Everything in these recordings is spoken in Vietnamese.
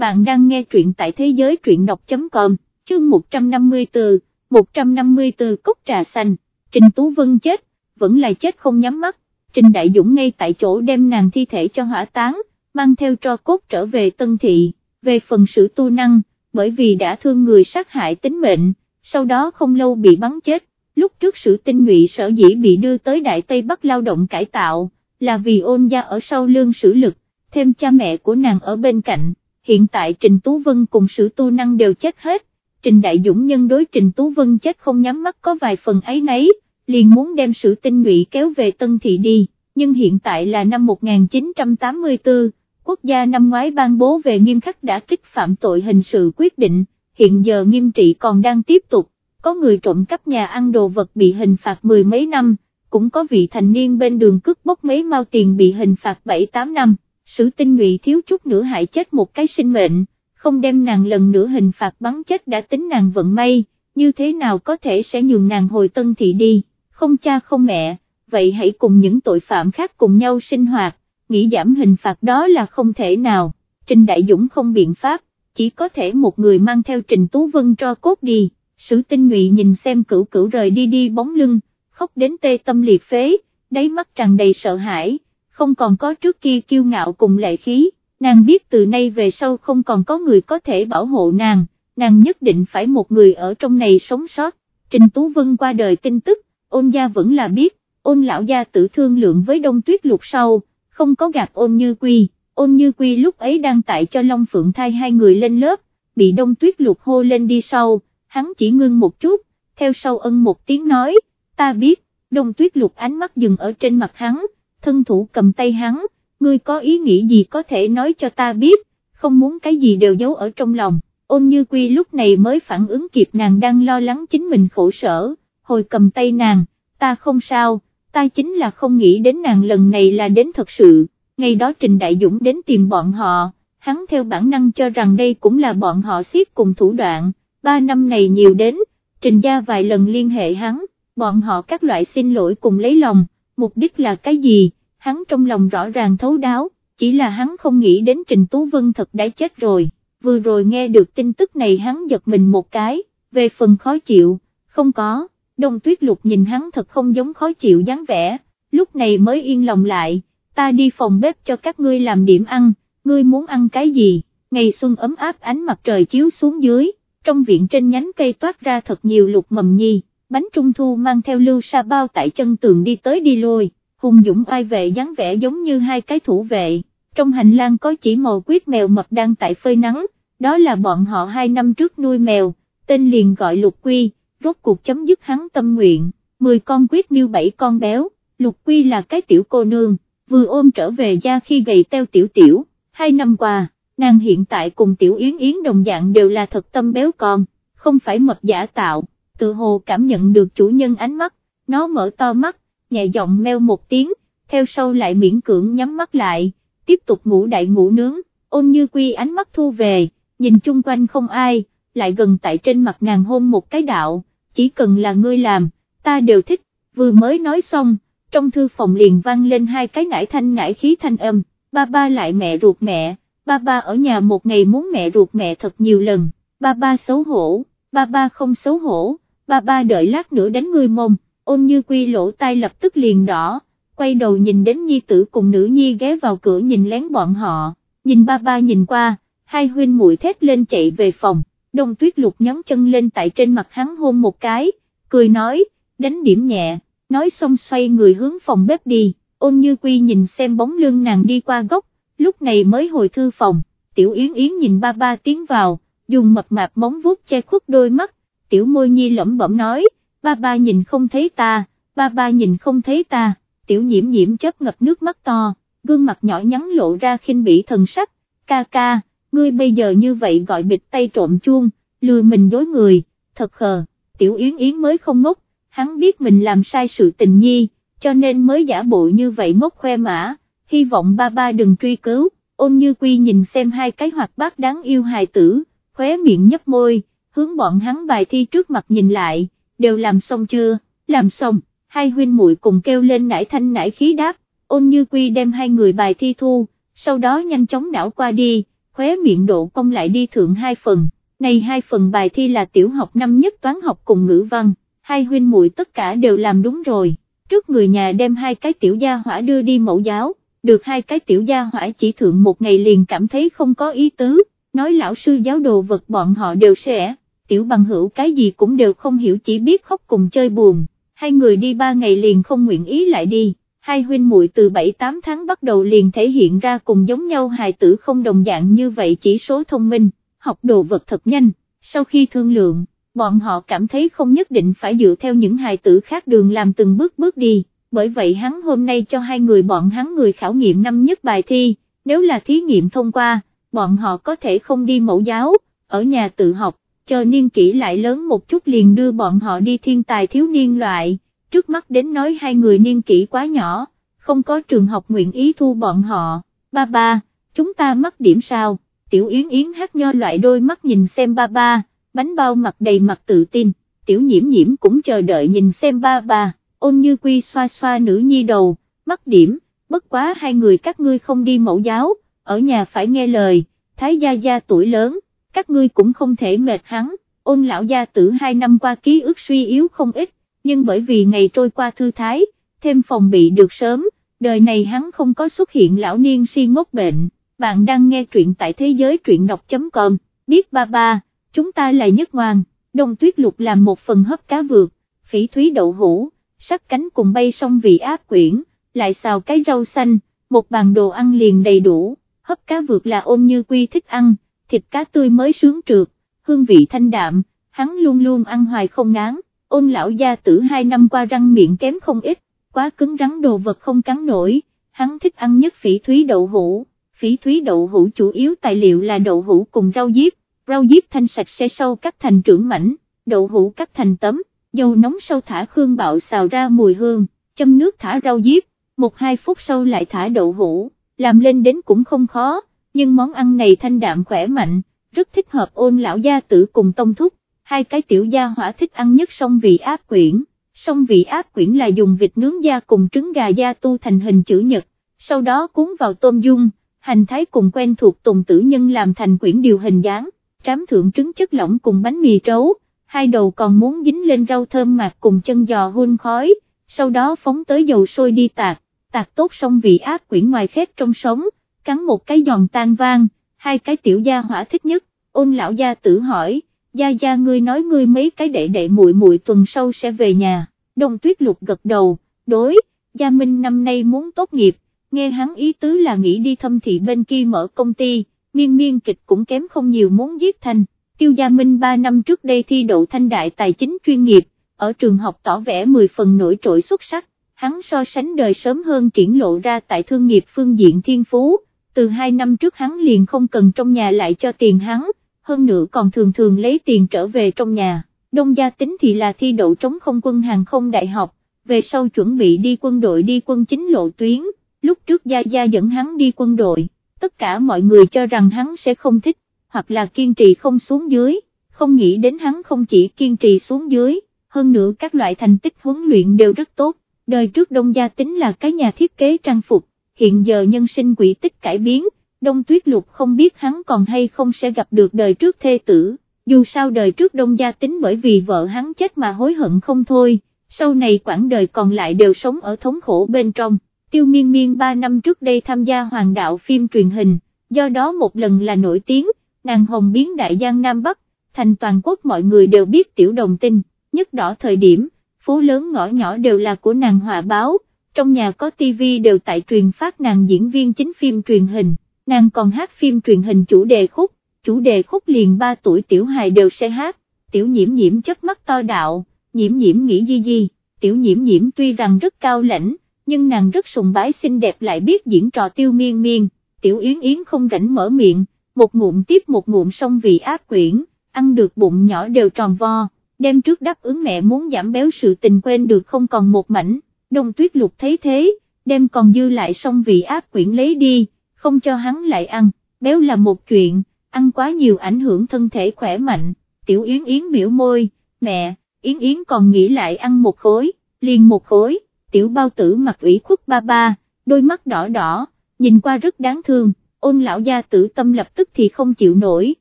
bạn đang nghe truyện tại thế giới truyện đọc.com, chương 154, 154 cốc trà xanh, Trình Tú Vân chết, vẫn là chết không nhắm mắt, Trình Đại Dũng ngay tại chỗ đem nàng thi thể cho hỏa táng, mang theo tro cốt trở về Tân Thị, về phần sự tu năng, bởi vì đã thương người sát hại tính mệnh, sau đó không lâu bị bắn chết, lúc trước sự tinh ngụy sở dĩ bị đưa tới Đại Tây Bắc lao động cải tạo, là vì ôn gia ở sau lương sử lực, thêm cha mẹ của nàng ở bên cạnh, hiện tại Trình Tú Vân cùng sử tu năng đều chết hết, Trình Đại Dũng nhân đối Trình Tú Vân chết không nhắm mắt có vài phần ấy nấy, liền muốn đem sự tinh ngụy kéo về Tân Thị đi, nhưng hiện tại là năm 1984, quốc gia năm ngoái ban bố về nghiêm khắc đã kích phạm tội hình sự quyết định, hiện giờ nghiêm trị còn đang tiếp tục, có người trộm cắp nhà ăn đồ vật bị hình phạt mười mấy năm, cũng có vị thành niên bên đường cướp bóc mấy mao tiền bị hình phạt 7-8 năm, sử tinh ngụy thiếu chút nữa hại chết một cái sinh mệnh, không đem nàng lần nữa hình phạt bắn chết đã tính nàng vận may, như thế nào có thể sẽ nhường nàng hồi tân thị đi, không cha không mẹ, vậy hãy cùng những tội phạm khác cùng nhau sinh hoạt, nghĩ giảm hình phạt đó là không thể nào, Trình Đại Dũng không biện pháp, chỉ có thể một người mang theo Trình Tú Vân cho cốt đi, sử tinh ngụy nhìn xem cửu cửu rời đi đi bóng lưng, khóc đến tê tâm liệt phế, đáy mắt tràn đầy sợ hãi, không còn có trước kia kiêu ngạo cùng lệ khí, nàng biết từ nay về sau không còn có người có thể bảo hộ nàng, nàng nhất định phải một người ở trong này sống sót, Trình Tú Vân qua đời tin tức, ôn gia vẫn là biết, ôn lão gia tử thương lượng với đông tuyết lục sau, không có gạt ôn như quy, ôn như quy lúc ấy đang tại cho Long Phượng thai hai người lên lớp, bị đông tuyết lục hô lên đi sau, hắn chỉ ngưng một chút, theo sau ân một tiếng nói, ta biết, đông tuyết lục ánh mắt dừng ở trên mặt hắn, thân thủ cầm tay hắn, ngươi có ý nghĩ gì có thể nói cho ta biết, không muốn cái gì đều giấu ở trong lòng, ôn như quy lúc này mới phản ứng kịp nàng đang lo lắng chính mình khổ sở, hồi cầm tay nàng, ta không sao, ta chính là không nghĩ đến nàng lần này là đến thật sự, ngày đó Trình Đại Dũng đến tìm bọn họ, hắn theo bản năng cho rằng đây cũng là bọn họ siết cùng thủ đoạn, ba năm này nhiều đến, Trình gia vài lần liên hệ hắn, bọn họ các loại xin lỗi cùng lấy lòng, mục đích là cái gì, hắn trong lòng rõ ràng thấu đáo, chỉ là hắn không nghĩ đến Trình Tú Vân thật đã chết rồi, vừa rồi nghe được tin tức này hắn giật mình một cái, về phần khó chịu, không có, đông tuyết lục nhìn hắn thật không giống khó chịu dáng vẻ, lúc này mới yên lòng lại, ta đi phòng bếp cho các ngươi làm điểm ăn, ngươi muốn ăn cái gì, ngày xuân ấm áp ánh mặt trời chiếu xuống dưới, trong viện trên nhánh cây toát ra thật nhiều lục mầm nhi bánh trung thu mang theo lưu sa bao tại chân tường đi tới đi lui, hùng dũng oai vệ dáng vẻ giống như hai cái thủ vệ, trong hành lang có chỉ màu quyết mèo mập đang tại phơi nắng, đó là bọn họ hai năm trước nuôi mèo, tên liền gọi lục quy, rốt cuộc chấm dứt hắn tâm nguyện, 10 con quyết miêu bảy con béo, lục quy là cái tiểu cô nương, vừa ôm trở về gia khi gầy teo tiểu tiểu, hai năm qua, nàng hiện tại cùng tiểu yến yến đồng dạng đều là thật tâm béo con, không phải mập giả tạo tự hồ cảm nhận được chủ nhân ánh mắt, nó mở to mắt, nhẹ giọng meo một tiếng, theo sau lại miễn cưỡng nhắm mắt lại, tiếp tục ngủ đại ngủ nướng, ôn như quy ánh mắt thu về, nhìn chung quanh không ai, lại gần tại trên mặt nàng hôn một cái đạo, chỉ cần là ngươi làm, ta đều thích, vừa mới nói xong, trong thư phòng liền vang lên hai cái nải thanh nải khí thanh âm, ba ba lại mẹ ruột mẹ, ba ba ở nhà một ngày muốn mẹ ruột mẹ thật nhiều lần, ba ba xấu hổ, ba ba không xấu hổ, ba ba đợi lát nữa đánh ngươi mông, ôn như quy lỗ tai lập tức liền đỏ, quay đầu nhìn đến nhi tử cùng nữ nhi ghé vào cửa nhìn lén bọn họ, nhìn ba ba nhìn qua, hai huynh muội thét lên chạy về phòng, đông tuyết lục nhón chân lên tại trên mặt hắn hôn một cái, cười nói, đánh điểm nhẹ, nói xong xoay người hướng phòng bếp đi, ôn như quy nhìn xem bóng lưng nàng đi qua góc, lúc này mới hồi thư phòng, tiểu yến yến nhìn ba ba tiến vào, dùng mập mạp móng vuốt che khuất đôi mắt, tiểu môi nhi lẩm bẩm nói, ba ba nhìn không thấy ta, ba ba nhìn không thấy ta, tiểu nhiễm nhiễm chớp ngập nước mắt to, gương mặt nhỏ nhắn lộ ra khinh bỉ thần sắc, ca ca, ngươi bây giờ như vậy gọi bịt tay trộm chuông, lừa mình dối người, thật khờ, tiểu yến yến mới không ngốc, hắn biết mình làm sai sự tình nhi, cho nên mới giả bộ như vậy ngốc khoe mã, hy vọng ba ba đừng truy cứu, ôn như quy nhìn xem hai cái hoạt bát đáng yêu hài tử, khóe miệng nhấp môi, hướng bọn hắn bài thi trước mặt nhìn lại, đều làm xong chưa, làm xong, hai huynh muội cùng kêu lên nải thanh nải khí đáp, ôn như quy đem hai người bài thi thu, sau đó nhanh chóng đảo qua đi, khóe miệng độ công lại đi thượng hai phần, này hai phần bài thi là tiểu học năm nhất toán học cùng ngữ văn, hai huynh muội tất cả đều làm đúng rồi, trước người nhà đem hai cái tiểu gia hỏa đưa đi mẫu giáo, được hai cái tiểu gia hỏa chỉ thượng một ngày liền cảm thấy không có ý tứ, nói lão sư giáo đồ vật bọn họ đều sẽ, tiểu bằng hữu cái gì cũng đều không hiểu chỉ biết khóc cùng chơi buồn, hai người đi ba ngày liền không nguyện ý lại đi, hai huynh muội từ 7-8 tháng bắt đầu liền thể hiện ra cùng giống nhau hài tử không đồng dạng như vậy chỉ số thông minh, học đồ vật thật nhanh, sau khi thương lượng, bọn họ cảm thấy không nhất định phải dựa theo những hài tử khác đường làm từng bước bước đi, bởi vậy hắn hôm nay cho hai người bọn hắn người khảo nghiệm năm nhất bài thi, nếu là thí nghiệm thông qua, bọn họ có thể không đi mẫu giáo, ở nhà tự học, chờ niên kỷ lại lớn một chút liền đưa bọn họ đi thiên tài thiếu niên loại, trước mắt đến nói hai người niên kỷ quá nhỏ, không có trường học nguyện ý thu bọn họ, ba ba, chúng ta mắc điểm sao, tiểu yến yến hát nho loại đôi mắt nhìn xem ba ba, bánh bao mặt đầy mặt tự tin, tiểu nhiễm nhiễm cũng chờ đợi nhìn xem ba ba, ôn như quy xoa xoa nữ nhi đầu, mắc điểm, bất quá hai người các ngươi không đi mẫu giáo, ở nhà phải nghe lời, thái gia gia tuổi lớn, các ngươi cũng không thể mệt hắn, ôn lão gia tử hai năm qua ký ức suy yếu không ít, nhưng bởi vì ngày trôi qua thư thái, thêm phòng bị được sớm, đời này hắn không có xuất hiện lão niên si ngốc bệnh, bạn đang nghe truyện tại thế giới truyện đọc.com, biết ba ba, chúng ta là nhất ngoan, đông tuyết lục làm một phần hấp cá vượt, phỉ thúy đậu hũ, sắt cánh cùng bay xong vị áp quyển, lại xào cái rau xanh, một bàn đồ ăn liền đầy đủ, hấp cá vượt là ôn như quy thích ăn, thịt cá tươi mới sướng trượt, hương vị thanh đạm, hắn luôn luôn ăn hoài không ngán, ôn lão gia tử hai năm qua răng miệng kém không ít, quá cứng rắn đồ vật không cắn nổi, hắn thích ăn nhất phỉ thúy đậu hũ, phỉ thúy đậu hũ chủ yếu tài liệu là đậu hũ cùng rau diếp, rau diếp thanh sạch sẽ sâu cắt thành trưởng mảnh, đậu hũ cắt thành tấm, dầu nóng sâu thả khương bạo xào ra mùi hương, châm nước thả rau diếp, một hai phút sau lại thả đậu hũ, làm lên đến cũng không khó, nhưng món ăn này thanh đạm khỏe mạnh, rất thích hợp ôn lão gia tử cùng tông thúc, hai cái tiểu gia hỏa thích ăn nhất song vị áp quyển, song vị áp quyển là dùng vịt nướng da cùng trứng gà da tu thành hình chữ nhật, sau đó cuốn vào tôm dung, hành thái cùng quen thuộc tùng tử nhân làm thành quyển điều hình dáng, trám thượng trứng chất lỏng cùng bánh mì trấu, hai đầu còn muốn dính lên rau thơm mạc cùng chân giò hun khói, sau đó phóng tới dầu sôi đi tạc, tạc tốt xong vị áp quyển ngoài khét trong sống, cắn một cái giòn tan vang, hai cái tiểu gia hỏa thích nhất, ôn lão gia tử hỏi, gia gia ngươi nói ngươi mấy cái đệ đệ muội muội tuần sau sẽ về nhà, đồng tuyết lục gật đầu, đối, gia minh năm nay muốn tốt nghiệp, nghe hắn ý tứ là nghĩ đi thâm thị bên kia mở công ty, miên miên kịch cũng kém không nhiều muốn giết thành, tiêu gia minh 3 năm trước đây thi đậu thanh đại tài chính chuyên nghiệp, ở trường học tỏ vẻ 10 phần nổi trội xuất sắc, hắn so sánh đời sớm hơn triển lộ ra tại thương nghiệp phương diện thiên phú, từ hai năm trước hắn liền không cần trong nhà lại cho tiền hắn, hơn nữa còn thường thường lấy tiền trở về trong nhà, đông gia tính thì là thi đậu trống không quân hàng không đại học, về sau chuẩn bị đi quân đội đi quân chính lộ tuyến, lúc trước gia gia dẫn hắn đi quân đội, tất cả mọi người cho rằng hắn sẽ không thích, hoặc là kiên trì không xuống dưới, không nghĩ đến hắn không chỉ kiên trì xuống dưới, hơn nữa các loại thành tích huấn luyện đều rất tốt, đời trước đông gia tính là cái nhà thiết kế trang phục, hiện giờ nhân sinh quỷ tích cải biến, đông tuyết lục không biết hắn còn hay không sẽ gặp được đời trước thê tử, dù sao đời trước đông gia tính bởi vì vợ hắn chết mà hối hận không thôi, sau này quãng đời còn lại đều sống ở thống khổ bên trong, tiêu miên miên 3 năm trước đây tham gia hoàng đạo phim truyền hình, do đó một lần là nổi tiếng, nàng hồng biến đại giang Nam Bắc, thành toàn quốc mọi người đều biết tiểu đồng tinh, nhất đỏ thời điểm, phố lớn ngõ nhỏ đều là của nàng hòa báo, trong nhà có tivi đều tại truyền phát nàng diễn viên chính phim truyền hình, nàng còn hát phim truyền hình chủ đề khúc, chủ đề khúc liền 3 tuổi tiểu hài đều sẽ hát, tiểu nhiễm nhiễm chất mắt to đạo, nhiễm nhiễm nghĩ di di tiểu nhiễm nhiễm tuy rằng rất cao lãnh, nhưng nàng rất sùng bái xinh đẹp lại biết diễn trò tiêu miên miên, tiểu yến yến không rảnh mở miệng, một ngụm tiếp một ngụm xong vì áp quyển, ăn được bụng nhỏ đều tròn vo, đem trước đáp ứng mẹ muốn giảm béo sự tình quên được không còn một mảnh, đông tuyết lục thấy thế, đem còn dư lại xong vị áp quyển lấy đi, không cho hắn lại ăn, béo là một chuyện, ăn quá nhiều ảnh hưởng thân thể khỏe mạnh, tiểu yến yến miểu môi, mẹ, yến yến còn nghĩ lại ăn một khối, liền một khối, tiểu bao tử mặt ủy khuất ba ba, đôi mắt đỏ đỏ, nhìn qua rất đáng thương, ôn lão gia tử tâm lập tức thì không chịu nổi,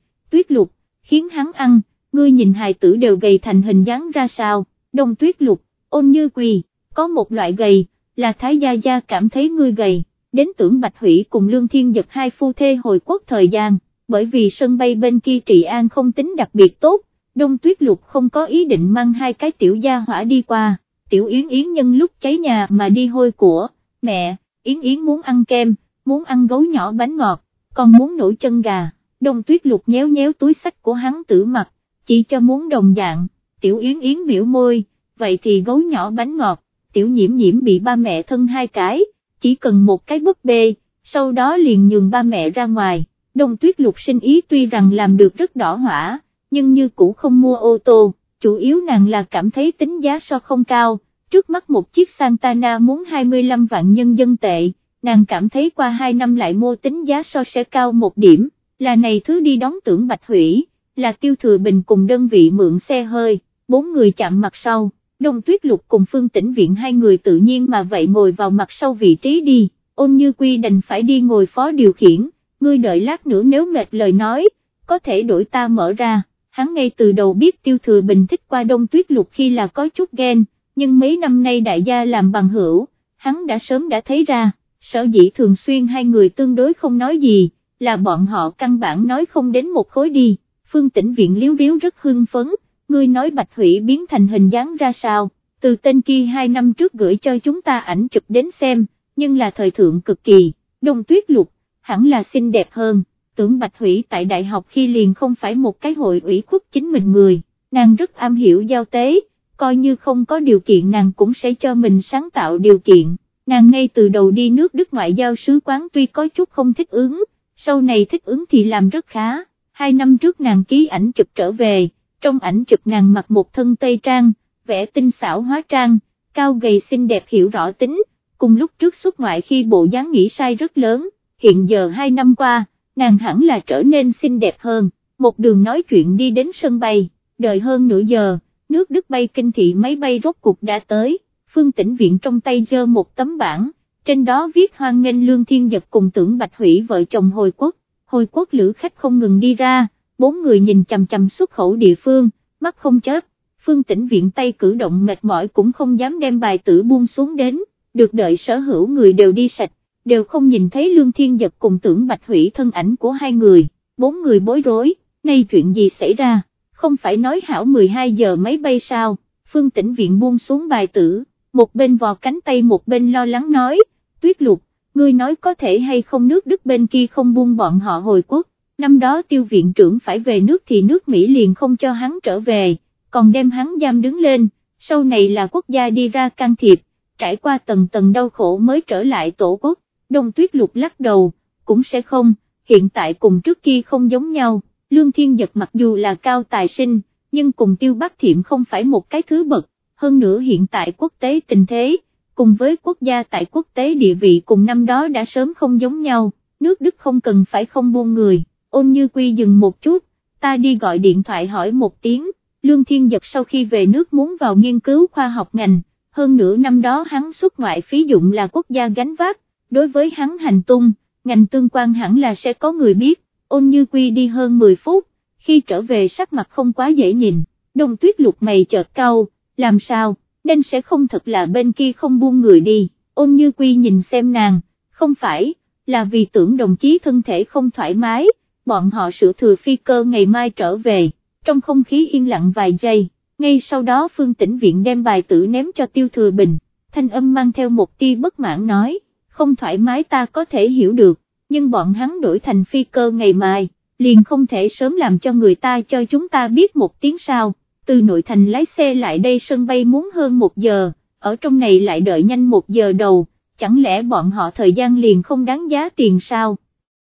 tuyết lục, khiến hắn ăn, ngươi nhìn hài tử đều gầy thành hình dáng ra sao, đông tuyết lục, ôn như quỳ, có một loại gầy, là thái gia gia cảm thấy ngươi gầy, đến tưởng Bạch Hủy cùng Lương Thiên Giật hai phu thê hồi quốc thời gian, bởi vì sân bay bên kia trị an không tính đặc biệt tốt, đông tuyết lục không có ý định mang hai cái tiểu gia hỏa đi qua, tiểu Yến Yến nhân lúc cháy nhà mà đi hôi của, mẹ, Yến Yến muốn ăn kem, muốn ăn gấu nhỏ bánh ngọt, còn muốn nổi chân gà, đông tuyết lục nhéo nhéo túi sách của hắn tử mặt, chỉ cho muốn đồng dạng, tiểu Yến Yến biểu môi, vậy thì gấu nhỏ bánh ngọt, tiểu nhiễm nhiễm bị ba mẹ thân hai cái, chỉ cần một cái búp bê, sau đó liền nhường ba mẹ ra ngoài, đông tuyết lục sinh ý tuy rằng làm được rất đỏ hỏa, nhưng như cũ không mua ô tô, chủ yếu nàng là cảm thấy tính giá so không cao, trước mắt một chiếc Santana muốn 25 vạn nhân dân tệ, nàng cảm thấy qua 2 năm lại mua tính giá so sẽ cao một điểm, là này thứ đi đón tưởng bạch hủy, là tiêu thừa bình cùng đơn vị mượn xe hơi, bốn người chạm mặt sau, đông tuyết lục cùng phương tĩnh viện hai người tự nhiên mà vậy ngồi vào mặt sau vị trí đi, ôn như quy đành phải đi ngồi phó điều khiển, ngươi đợi lát nữa nếu mệt lời nói, có thể đổi ta mở ra, hắn ngay từ đầu biết tiêu thừa bình thích qua đông tuyết lục khi là có chút ghen, nhưng mấy năm nay đại gia làm bằng hữu, hắn đã sớm đã thấy ra, sở dĩ thường xuyên hai người tương đối không nói gì, là bọn họ căn bản nói không đến một khối đi, phương tĩnh viện liếu riếu rất hưng phấn, ngươi nói bạch hủy biến thành hình dáng ra sao, từ tên kia hai năm trước gửi cho chúng ta ảnh chụp đến xem, nhưng là thời thượng cực kỳ, đông tuyết lục, hẳn là xinh đẹp hơn, tưởng bạch hủy tại đại học khi liền không phải một cái hội ủy khuất chính mình người, nàng rất am hiểu giao tế, coi như không có điều kiện nàng cũng sẽ cho mình sáng tạo điều kiện, nàng ngay từ đầu đi nước Đức ngoại giao sứ quán tuy có chút không thích ứng, sau này thích ứng thì làm rất khá, hai năm trước nàng ký ảnh chụp trở về, trong ảnh chụp nàng mặc một thân tây trang, vẽ tinh xảo hóa trang, cao gầy xinh đẹp hiểu rõ tính, cùng lúc trước xuất ngoại khi bộ dáng nghĩ sai rất lớn, hiện giờ hai năm qua, nàng hẳn là trở nên xinh đẹp hơn, một đường nói chuyện đi đến sân bay, đợi hơn nửa giờ, nước Đức bay kinh thị máy bay rốt cục đã tới, phương tĩnh viện trong tay giơ một tấm bảng, trên đó viết hoan nghênh lương thiên giật cùng tưởng bạch hủy vợ chồng hồi quốc, hồi quốc lữ khách không ngừng đi ra, bốn người nhìn chằm chằm xuất khẩu địa phương, mắt không chớp, phương tĩnh viện tay cử động mệt mỏi cũng không dám đem bài tử buông xuống đến, được đợi sở hữu người đều đi sạch, đều không nhìn thấy lương thiên giật cùng tưởng bạch hủy thân ảnh của hai người, bốn người bối rối, nay chuyện gì xảy ra, không phải nói hảo 12 giờ máy bay sao, phương tĩnh viện buông xuống bài tử, một bên vò cánh tay một bên lo lắng nói, tuyết lục, ngươi nói có thể hay không nước Đức bên kia không buông bọn họ hồi quốc, năm đó tiêu viện trưởng phải về nước thì nước Mỹ liền không cho hắn trở về, còn đem hắn giam đứng lên, sau này là quốc gia đi ra can thiệp, trải qua tầng tầng đau khổ mới trở lại tổ quốc, đông tuyết lục lắc đầu, cũng sẽ không, hiện tại cùng trước kia không giống nhau, Lương Thiên Giật mặc dù là cao tài sinh, nhưng cùng tiêu bác thiệm không phải một cái thứ bậc, hơn nữa hiện tại quốc tế tình thế, cùng với quốc gia tại quốc tế địa vị cùng năm đó đã sớm không giống nhau, nước Đức không cần phải không buông người, ôn như quy dừng một chút, ta đi gọi điện thoại hỏi một tiếng, Lương Thiên Giật sau khi về nước muốn vào nghiên cứu khoa học ngành, hơn nửa năm đó hắn xuất ngoại phí dụng là quốc gia gánh vác, đối với hắn hành tung, ngành tương quan hẳn là sẽ có người biết, ôn như quy đi hơn 10 phút, khi trở về sắc mặt không quá dễ nhìn, Đồng tuyết lục mày chợt cau, làm sao, nên sẽ không thật là bên kia không buông người đi, ôn như quy nhìn xem nàng, không phải, là vì tưởng đồng chí thân thể không thoải mái, bọn họ sửa thừa phi cơ ngày mai trở về, trong không khí yên lặng vài giây, ngay sau đó phương tĩnh viện đem bài tử ném cho tiêu thừa bình, thanh âm mang theo một tia bất mãn nói, không thoải mái ta có thể hiểu được, nhưng bọn hắn đổi thành phi cơ ngày mai, liền không thể sớm làm cho người ta cho chúng ta biết một tiếng sao, từ nội thành lái xe lại đây sân bay muốn hơn một giờ, ở trong này lại đợi nhanh một giờ đầu, chẳng lẽ bọn họ thời gian liền không đáng giá tiền sao?